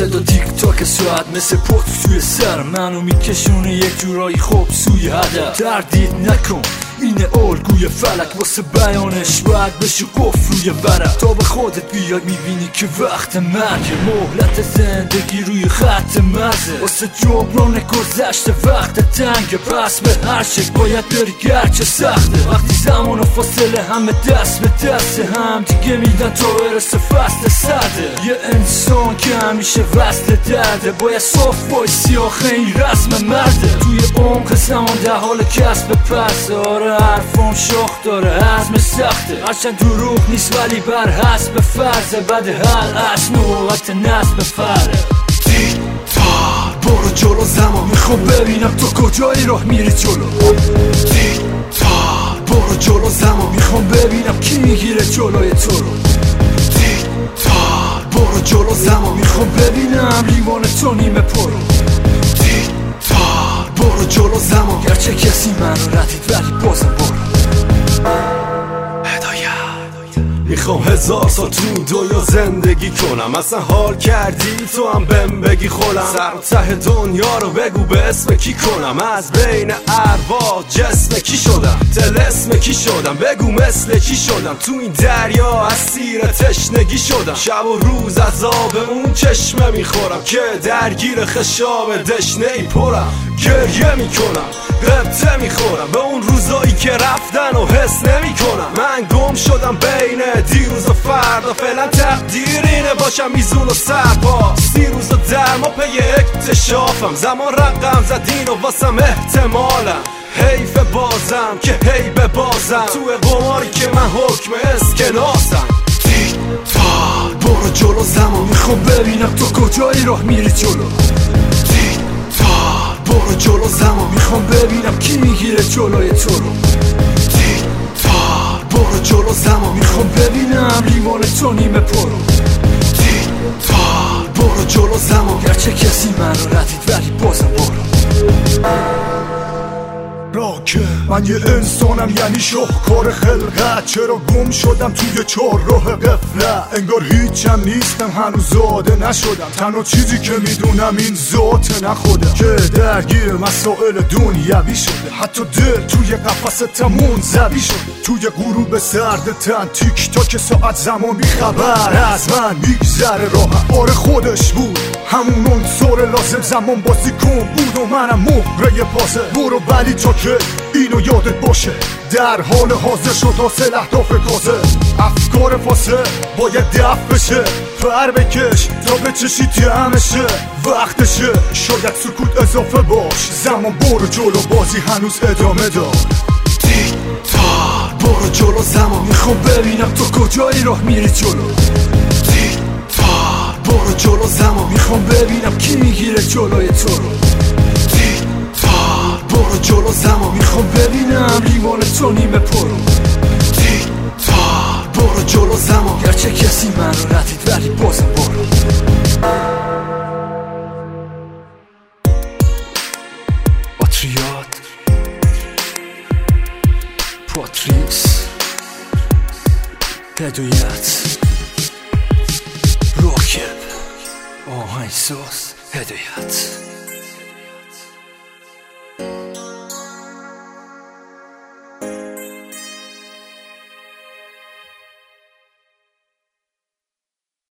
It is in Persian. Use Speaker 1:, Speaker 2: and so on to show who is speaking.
Speaker 1: صدا دیک تاک ساعت مثل پت توی سر. منو میکشونه یک جورایی خوب سوی هدف تردید نکن اینه الگوی فلک واسه بیانش. باید بشی قفل روی ورق. تا به خودت بیاد می‌بینی که وقت مرگ مهلت زندگی روی خط مزه واسه جبران گذشته وقت تنگ پس به هر باید بری گرچه سخته. وقتی زمان فاصله همه دست به دست هم. دیگه میدن تا برسه فصل سرده یه انسان که همیشه وصل درده. باید صاف بایسی آخه این رسم مرده. توی عمق زمان در حال کسب پس آره حرفم شخ داره حزم سخته. هرچند دروغ نیست ولی بر حسب فرزه بد حل از نوبت نصب فره
Speaker 2: برو جلو زمان. می‌خوام ببینم تو کجایی راه میری جلو. تار برو جلو زمان می‌خوام ببینم کی می‌گیره جلوی تو رو. تار برو جلو زمان می‌خوام ببینم لیوان تو نیمه پرو تار برو جلو زمان.
Speaker 1: گرچه کسی منو ردید ولی بازم
Speaker 2: می‌خوام هزار سال تو دنیا زندگی کنم. اصلا حال کردی تو هم بهم بگی خولم سر ته دنیا رو بگو به اسم کی کنم. از بین ارواح جسم کی شدم؟ اسم کی شدم؟ بگو مثل کی شدم؟ تو این دریا اسیر تشنگی شدم. شب و روز از آب اون چشمه می‌خورم. که درگیر خشاب دشنه ای پرم. گریه می‌کنم. گم شدم بین دیروز و فردا. فعلا تقدیر اینه باشم میزون و سرپا. سی روز و درما پی اکتشافم. زمان رقم زدین و واسم احتمالم. حیف بازم که هی به بازم. تو قماری که من حکم اسکناسم. تار برو جلو زمان
Speaker 1: می‌خوام ببینم تو کجایی راه میری جلو.
Speaker 2: تار برو جلو زمان
Speaker 1: می‌خوام ببینم کی می‌گیره جلوی تو رو. تو نیمه پرو
Speaker 2: تار برو جلو زمان
Speaker 1: گرچه کسی منو ردید ولی بازم برو.
Speaker 3: راکه من یه انسانم یعنی شهکار خلقت چرا گم شدم توی چهار راه قفلت انگار هیچم نیستم هنوز زاده نشدم. تنها چیزی که می‌دونم این ذات نخودم که درگیر مسائل دنیوی شده. حتی دل توی قفص تمون زبی شده. توی غروب سرد تن تیک تا که ساعت زمان بیخبر از من میگذره راه. آره خودش بود. همون عنصر لازم زمان بازی کن. بود و منم مهره پاسه. برو ولی تا که اینو یادت باشه. در حال حاضر شد حاصل اهداف تازه. افکار فاسه باید دفع بشه. پر بکش تا بچشی تمشه وقتشه. شاید سکوت اضافه باش. زمان برو جلو بازی هنوز ادامه دار.
Speaker 2: تار برو جلو زمان.
Speaker 1: می‌خوام ببینم تو کجایی راه میری جلو.
Speaker 2: تار برو جلو زمان.
Speaker 1: می‌خوام ببینم کی می‌گیره جلوی تو رو. لیوان تو نیمه پرو.
Speaker 2: تار برو جلو زمان.
Speaker 1: گرچه کسی منو ردید ولی بازم برو. پاتریات. پاتریس. هدایت. راکب. آهنگساز. هدایت.